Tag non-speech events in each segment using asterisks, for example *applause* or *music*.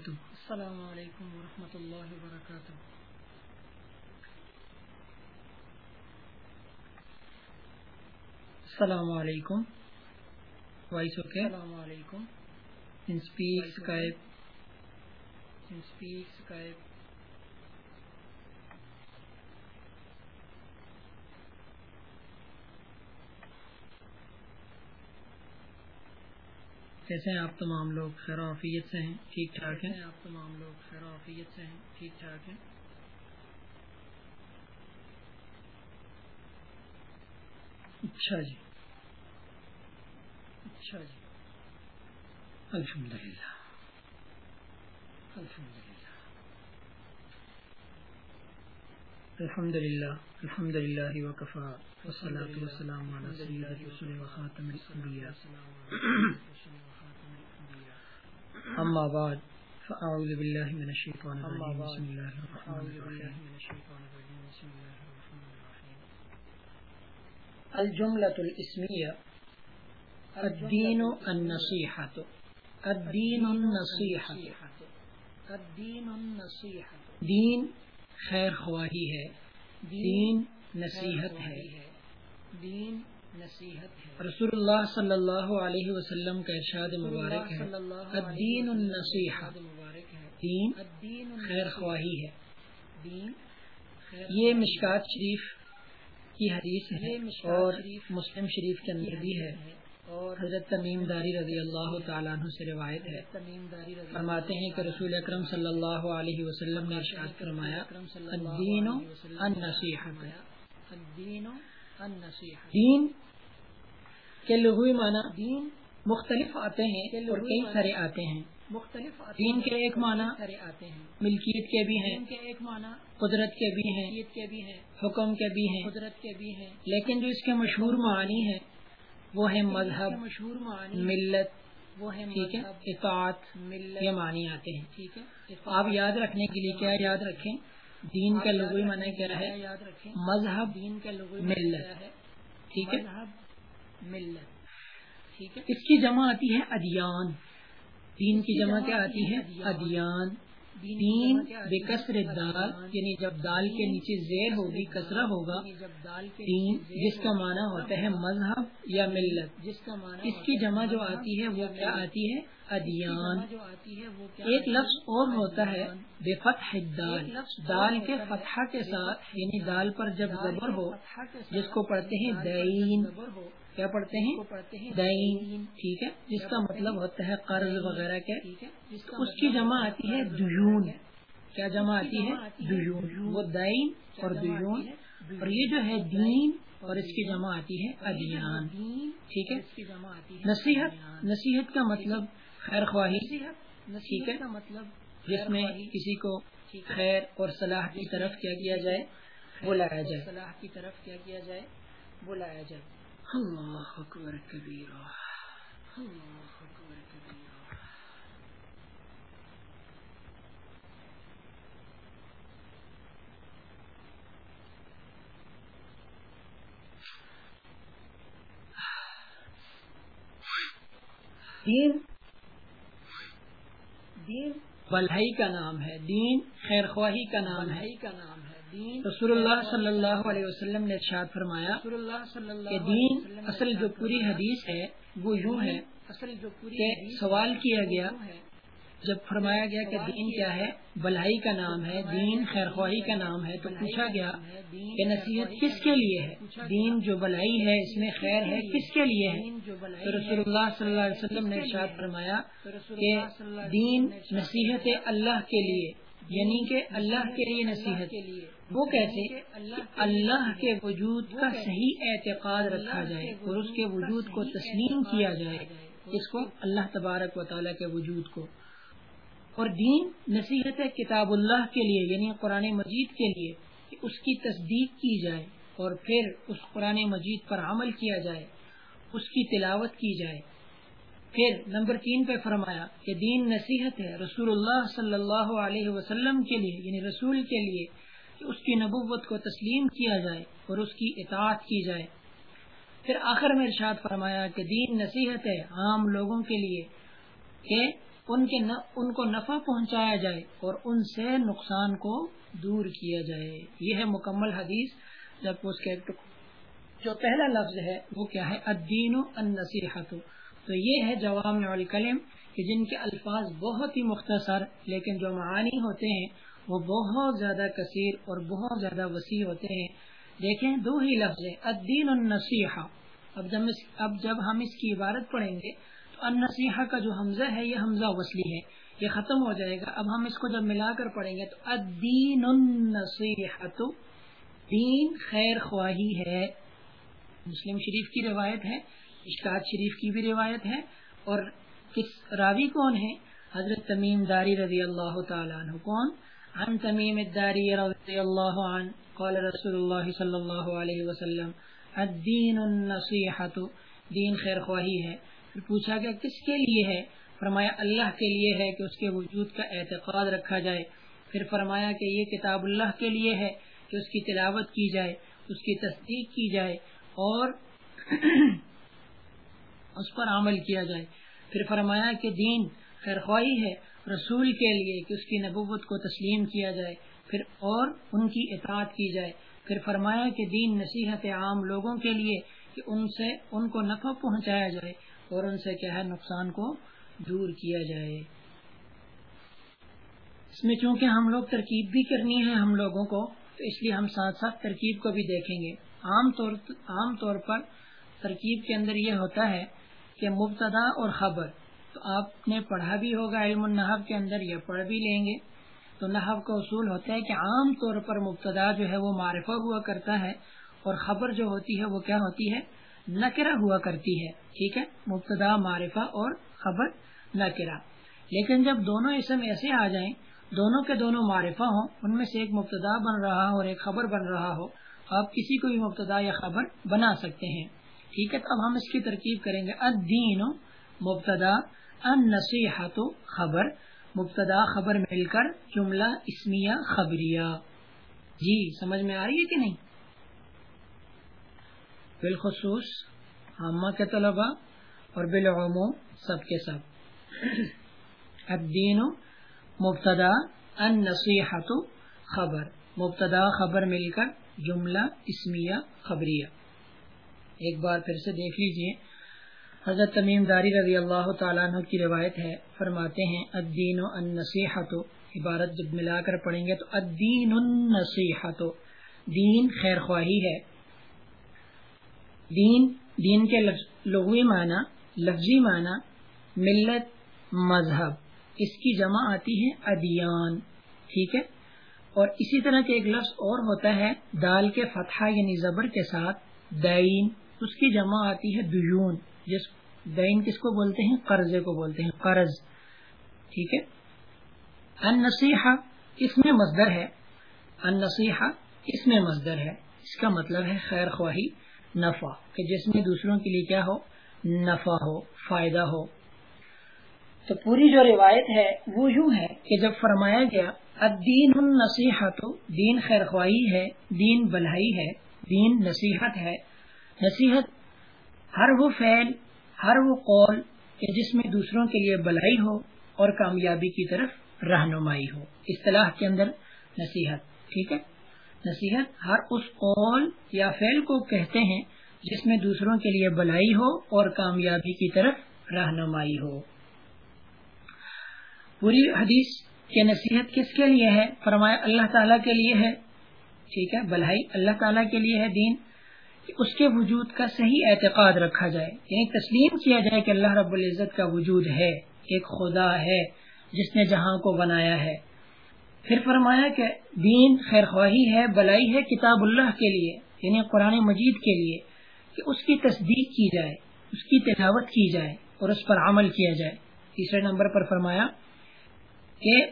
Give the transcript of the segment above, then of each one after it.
وبرکاتہ۔ السلام علیکم ورحمۃ اللہ وبرکاتہ۔ السلام علیکم۔ Voice okay? السلام علیکم۔ اسپیک اسکائپ اسپیک اسکائپ کیسے ہیں؟ آپ تمام لوگ خیر و عافیت سے ہیں؟ ٹھیک ٹھاک ہیں؟ آپ تمام لوگ خیر و عافیت سے ہیں؟ ٹھیک ٹھاک ہیں؟ اچھا جی۔ اچھا جی۔ الحمد للہ الحمد للہ الحمد للہ الحمد للہ علی سید الرسول وخاتم الانبیاء۔ اما بعد فاعوذ باللہ من الشیطان الرجیم بسم الرحمن الرحیم الجملة الاسمیہ الدین النصیحت الدین النصیحت الدین النصیحت دین خیر خواہی ہے. دین نصیحت ہے. دین نصیحت رسول اللہ صلی اللہ علیہ وسلم کا ارشاد مبارک ہے۔ الدین النصیحت دین خیر خواہی ہے۔ دین یہ مشکات شریف کی حدیث ہے اور مسلم شریف کے اندر بھی ہے۔ اور حضرت تمیم داری رضی اللہ تعالیٰ عنہ سے روایت ہے۔ فرماتے ہیں کہ رسول اکرم صلی اللہ علیہ وسلم نے ارشاد فرمایا الدین النصیحت دین کے لغوی معنی دین مختلف آتے ہیں اور کئی سارے آتے ہیں۔ مختلف دین کے ایک معنی آتے ہیں۔ ملکیت کے بھی ہیں ایک معنی قدرت کے بھی ہیں کے بھی ہیں۔ حکم کے بھی ہیں۔ قدرت کے بھی ہیں۔ لیکن جو اس کے مشہور معنی ہیں وہ ہے مذہب مشہور معنی ملت وہ ہے ٹھیک ہے؟ اطاعت یہ معنی آتے ہیں۔ ٹھیک ہے؟ آپ یاد رکھنے کے لیے کیا یاد رکھیں؟ دین کا لغوی معنی کیا ہے؟ یاد مذہب دین کا لغوی ملت ٹھیک ہے ملت۔ ٹھیک ہے؟ اس کی جمع آتی ہے ادیان۔ دین کی جمع کیا آتی ہے؟ ادیان۔ دین بے کثر دال یعنی جب دال کے نیچے زیر ہوگی کسرا ہوگا دین جس کا معنی ہوتا ہے مذہب یا ملت۔ جس کا معنی اس کی جمع جو آتی ہے، وہ کیا آتی ہے؟ ادیان۔ ایک لفظ اور ہوتا ہے بے فتح دال دال کے فتح کے ساتھ یعنی دال پر جب زبر ہو، جس کو پڑھتے ہیں دین کیا پڑھتے ہیں؟ دین ٹھیک ہے؟ جس کا مطلب ہوتا ہے قرض وغیرہ کے۔ اس کی جمع آتی ہے دیون۔ کیا جمع آتی ہے؟ دیون۔ وہ دین اور دیون۔ اور یہ جو ہے دین اور اس کی جمع آتی ہے ادیان۔ ٹھیک ہے؟ نصیحت نصیحت کا مطلب خیر خواہی۔ ٹھیک ہے؟ مطلب جس میں کسی کو خیر اور صلاح کی طرف کیا کیا جائے بلایا جائے۔ صلاح کی طرف کیا کیا جائے بلایا جائے۔ اللہ اکبر کبیرہ، اللہ اکبر کبیرہ۔ دین؟ دین؟ بلائی کا نام ہے، دین خیر خواہی کا نام ہے کا نام ہے۔ رسول اللہ صلی اللہ علیہ وسلم نے ارشاد فرمایا کہ دین اصل جو پوری حدیث ہے وہ یوں ہے اصل جو پوری سوال کیا گیا جب فرمایا گیا کہ دین کیا ہے بلائی کا نام ہے دین خیر خواہی کا نام ہے تو پوچھا گیا کہ نصیحت کس کے لیے ہے دین جو بلائی ہے اس میں خیر ہے کس کے لیے ہے؟ تو رسول اللہ صلی اللہ علیہ وسلم نے ارشاد فرمایا کہ دین نصیحت اللہ کے لیے۔ یعنی کہ اللہ کے لیے نصیحت۔ وہ کیسے اللہ کے وجود کا صحیح اعتقاد رکھا جائے اور اس کے وجود کو تسلیم کیا جائے، اس کو اللہ تبارک و تعالیٰ کے وجود کو۔ اور دین نصیحت کتاب اللہ کے لیے یعنی قرآن مجید کے لیے، کہ اس کی تصدیق کی جائے اور پھر اس قرآن مجید پر عمل کیا جائے، اس کی تلاوت کی جائے۔ پھر نمبر تین پہ فرمایا کہ دین نصیحت ہے رسول اللہ صلی اللہ علیہ وسلم کے لیے یعنی رسول کے لیے، کہ اس کی نبوت کو تسلیم کیا جائے اور اس کی اطاعت کی جائے۔ پھر آخر میں ارشاد فرمایا کہ دین نصیحت ہے عام لوگوں کے لیے کہ ان کے ان کو نفع پہنچایا جائے اور ان سے نقصان کو دور کیا جائے۔ یہ ہے مکمل حدیث۔ جب اس کے جو پہلا لفظ ہے وہ کیا ہے؟ الدین و النصیحت۔ تو یہ ہے جواب کلم کہ جن کے الفاظ بہت ہی مختصر لیکن جو معانی ہوتے ہیں، وہ بہت زیادہ کثیر اور بہت زیادہ وسیع ہوتے ہیں۔ دیکھیں دو ہی لفظ الدین النصیحہ۔ اب جب اب جب ہم اس کی عبارت پڑھیں گے تو النصیحہ کا جو حمزہ ہے، یہ حمزہ وصلی ہے، یہ ختم ہو جائے گا۔ اب ہم اس کو جب ملا کر پڑھیں گے تو الدین النصیحت دین خیر خواہی ہے۔ مسلم شریف کی روایت ہے اشتاد شریف کی بھی روایت ہے اور کس راوی کون ہے؟ حضرت تمیم داری رضی اللہ تعالیٰ عنہ کون؟ عن تمیم الداری رضی اللہ عنہ قال رسول اللہ صلی اللہ علیہ وسلم، الدین النصیحت دین خیر خواہی ہے۔ پھر پوچھا گیا، کس کے لیے ہے؟ فرمایا، اللہ کے لیے ہے کہ اس کے وجود کا اعتقاد رکھا جائے۔ پھر فرمایا کہ یہ کتاب اللہ کے لیے ہے کہ اس کی تلاوت کی جائے، اس کی تصدیق کی جائے اور اس پر عمل کیا جائے۔ پھر فرمایا کہ دین خیر خواہی ہے رسول کے لیے کہ اس کی نبوت کو تسلیم کیا جائے، پھر اور ان کی اطاعت کی جائے۔ پھر فرمایا کہ دین نصیحت عام لوگوں کے لیے کہ ان سے ان کو نفع پہنچایا جائے اور ان سے کیا ہے، نقصان کو دور کیا جائے۔ اس میں چونکہ ہم لوگ ترکیب بھی کرنی ہے ہم لوگوں کو، تو اس لیے ہم ساتھ ساتھ ترکیب کو بھی دیکھیں گے۔ عام طور عام طور پر ترکیب کے اندر یہ ہوتا ہے کہ مبتدا اور خبر۔ تو آپ نے پڑھا بھی ہوگا علم النحب کے اندر یہ پڑھ بھی لیں گے۔ تو نحب کا اصول ہوتا ہے کہ عام طور پر مبتدا جو ہے وہ معرفہ ہوا کرتا ہے اور خبر جو ہوتی ہے وہ کیا ہوتی ہے؟ نکرا ہوا کرتی ہے۔ ٹھیک ہے؟ مبتدا، معرفہ اور خبر نکرا لیکن جب دونوں اسم ایسے آ جائیں، دونوں کے دونوں معرفہ ہوں، ان میں سے ایک مبتدا بن رہا ہو اور ایک خبر بن رہا ہو، آپ کسی کو بھی مبتدا یا خبر بنا سکتے ہیں۔ ٹھیک ہے، تو اب ہم اس کی ترکیب کریں گے۔ الدین مبتدا ان نصیحت خبر۔ مبتدا خبر مل کر جملہ اسمیہ خبریہ۔ جی سمجھ میں آ رہی ہے کہ نہیں؟ بالخصوص عامہ کے طلبا اور بالعموم سب کے سب۔ الدین مبتدا ان نصیحت خبر۔ مبتدا خبر مل کر جملہ اسمیہ خبریہ۔ ایک بار پھر سے دیکھ لیجیے۔ حضرت تمیم داری رضی اللہ تعالیٰ عنہ کی روایت ہے، فرماتے ہیں، الدین و النصیحت عبارت جب ملا کر پڑھیں گے تو الدین النصیحت دین خیر خواہی ہے۔ دین دین کے لغوی معنی، لفظی معنی، ملت، مذہب، اس کی جمع آتی ہے ادیان، ٹھیک ہے؟ اور اسی طرح کے ایک لفظ اور ہوتا ہے، دال کے فتح یعنی زبر کے ساتھ، دین اس کی جمع آتی ہے دیون جس دین کس کو بولتے ہیں؟ قرضے کو بولتے ہیں، قرض۔ ٹھیک ہے؟ ان نصیحہ اس میں مزدر ہے۔ ان نصیحہ اس میں مزدر ہے۔ اس کا مطلب ہے خیر خواہی، نفع، کہ جس میں دوسروں کے لیے کیا ہو؟ نفع ہو، فائدہ ہو۔ تو پوری جو روایت ہے وہ یوں ہے کہ جب فرمایا گیا، الدین النصیحت دین خیر خواہی ہے، دین بلائی ہے، دین نصیحت ہے نصیحت، ہر وہ فعل، ہر وہ قول کہ جس میں دوسروں کے لیے بلائی ہو اور کامیابی کی طرف رہنمائی ہو۔ اصطلاح کے اندر نصیحت، ٹھیک ہے؟ نصیحت، ہر اس قول یا فعل کو کہتے ہیں جس میں دوسروں کے لیے بلائی ہو اور کامیابی کی طرف رہنمائی ہو۔ پوری حدیث کہ نصیحت کس کے لیے ہے؟ فرمایا اللہ تعالیٰ کے لیے ہے۔ ٹھیک ہے؟ بلائی اللہ تعالیٰ کے لیے ہے، دین۔ کہ اس کے وجود کا صحیح اعتقاد رکھا جائے۔ یعنی تسلیم کیا جائے کہ اللہ رب العزت کا وجود ہے، ایک خدا ہے جس نے جہاں کو بنایا ہے۔ پھر فرمایا کہ دین خیر خواہی ہے، بلائی ہے کتاب اللہ کے لیے یعنی قرآن مجید کے لیے، کہ اس کی تصدیق کی جائے، اس کی تلاوت کی جائے اور اس پر عمل کیا جائے۔ تیسرے نمبر پر فرمایا کہ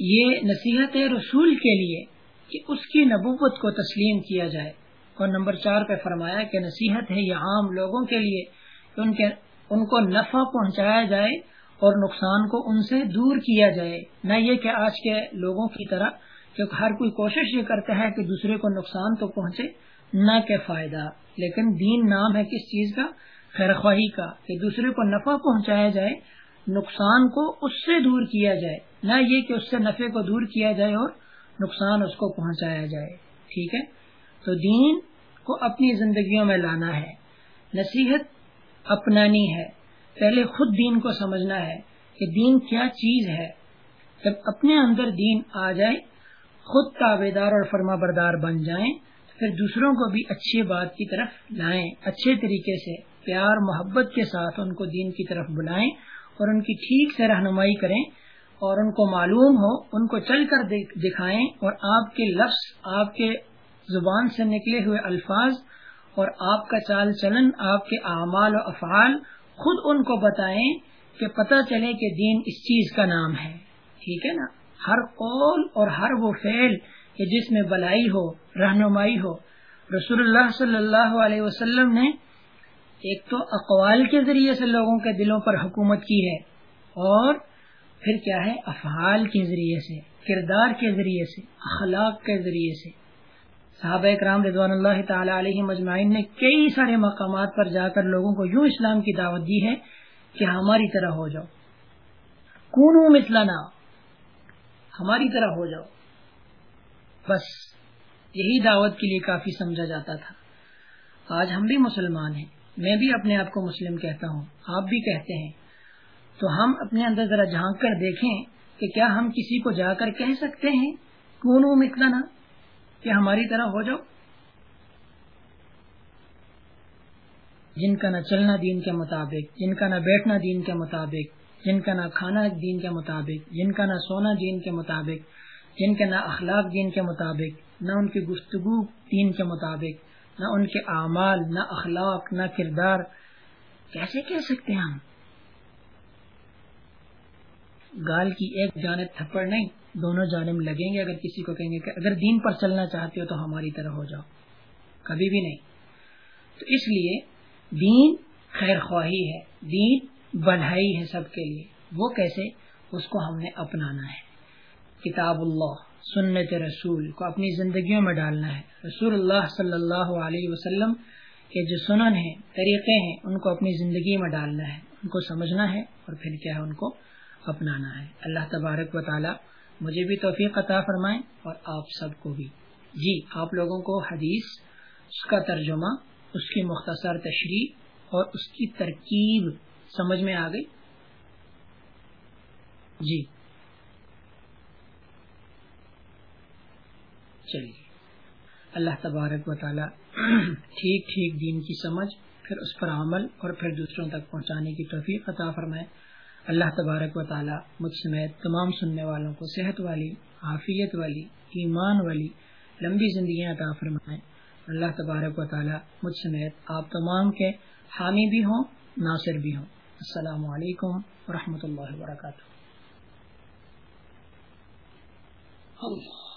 یہ نصیحت رسول کے لیے کہ اس کی نبوت کو تسلیم کیا جائے۔ اور نمبر چار پہ فرمایا کہ نصیحت ہے یہ عام لوگوں کے لیے کہ ان کے ان کو نفع پہنچایا جائے اور نقصان کو ان سے دور کیا جائے۔ نہ یہ کہ آج کے لوگوں کی طرح کیونکہ ہر کوئی کوشش یہ کرتا ہے کہ دوسرے کو نقصان تو پہنچے، نہ کہ فائدہ۔ لیکن دین نام ہے کس چیز کا؟ خیر خواہی کا۔ کہ دوسرے کو نفع پہنچایا جائے، نقصان کو اس سے دور کیا جائے۔ نہ یہ کہ اس سے نفع کو دور کیا جائے اور نقصان اس کو پہنچایا جائے۔ ٹھیک ہے؟ تو دین کو اپنی زندگیوں میں لانا ہے۔ نصیحت اپنانی ہے۔ پہلے خود دین کو سمجھنا ہے کہ دین کیا چیز ہے۔ جب اپنے اندر دین آ جائے، خود تابے دار اور فرما بردار بن جائیں، پھر دوسروں کو بھی اچھی بات کی طرف لائیں، اچھے طریقے سے پیار، محبت کے ساتھ ان کو دین کی طرف بلائیں اور ان کی ٹھیک سے رہنمائی کریں۔ اور ان کو معلوم ہو، ان کو چل کر دکھائیں اور آپ کے لفظ، آپ کے زبان سے نکلے ہوئے الفاظ اور آپ کا چال چلن، آپ کے اعمال و افعال خود ان کو بتائیں کہ پتہ چلے کہ دین اس چیز کا نام ہے۔ ٹھیک ہے نا؟ ہر قول اور ہر وہ فعل کہ جس میں بلائی ہو، رہنمائی ہو۔ رسول اللہ صلی اللہ علیہ وسلم نے ایک تو اقوال کے ذریعے سے لوگوں کے دلوں پر حکومت کی ہے اور پھر کیا ہے؟ افعال کے ذریعے سے، کردار کے ذریعے سے، اخلاق کے ذریعے سے۔ صحابہ اکرام رضوان اللہ تعالی علیہ مجمعین نے کئی سارے مقامات پر جا کر لوگوں کو یوں اسلام کی دعوت دی ہے کہ ہماری طرح ہو جاؤ۔ کونو مثلنا، ہماری طرح ہو جاؤ۔ بس، یہی دعوت کے لیے کافی سمجھا جاتا تھا۔ آج ہم بھی مسلمان ہیں۔ میں بھی اپنے آپ کو مسلم کہتا ہوں۔ آپ بھی کہتے ہیں۔ تو ہم اپنے اندر ذرا جھانک کر دیکھیں کہ کیا ہم کسی کو جا کر کہہ سکتے ہیں کون مثلانا کہ ہماری طرح ہو جاؤ؟ جن کا نہ چلنا دین کے مطابق، جن کا نہ بیٹھنا دین کے مطابق، جن کا نہ کھانا دین کے مطابق، جن کا نہ سونا دین کے مطابق، جن کے نہ اخلاق دین کے مطابق، نہ ان کی گفتگو دین کے مطابق، نہ ان کے اعمال، نہ اخلاق، نہ کردار، کیسے کہہ سکتے ہیں ہم؟ گال کی ایک جانب تھپڑ نہیں، دونوں جانب لگیں گے۔ اگر کسی کو کہیں گے کہ اگر دین پر چلنا چاہتے ہو تو ہماری طرح ہو جاؤ۔ کبھی بھی نہیں۔ تو اس لیے دین خیر خواہی ہے۔ دین بڑھائی ہے سب کے لیے۔ وہ کیسے؟ اس کو ہم نے اپنانا ہے۔ کتاب اللہ، سنت رسول کو اپنی زندگیوں میں ڈالنا ہے۔ رسول اللہ صلی اللہ علیہ وسلم کے جو سنن ہیں، طریقے ہیں، ان کو اپنی زندگی میں ڈالنا ہے۔ ان کو سمجھنا ہے اور پھر کیا ہے؟ ان کو اپنانا ہے۔ اللہ تبارک و تعالی مجھے بھی توفیق عطا فرمائیں اور آپ سب کو بھی۔ جی آپ لوگوں کو حدیث اس کا ترجمہ، اس کی مختصر تشریح اور اس کی ترکیب سمجھ میں آ گئی؟ جی۔ چلیے۔ اللہ تبارک و تعالی *clears throat* ٹھیک ٹھیک دین کی سمجھ، پھر اس پر عمل اور پھر دوسروں تک پہنچانے کی توفیق عطا فرمائے۔ اللہ تبارک و تعالی مجھ سمیت تمام سننے والوں کو صحت والی، عافیت والی، ایمان والی لمبی زندگیاں عطا فرمائیں اللہ تبارک و تعالی مجھ سمیت آپ تمام کے حامی بھی ہوں، ناصر بھی ہوں۔ السلام علیکم ورحمۃ اللہ وبرکاتہ۔ اللہ۔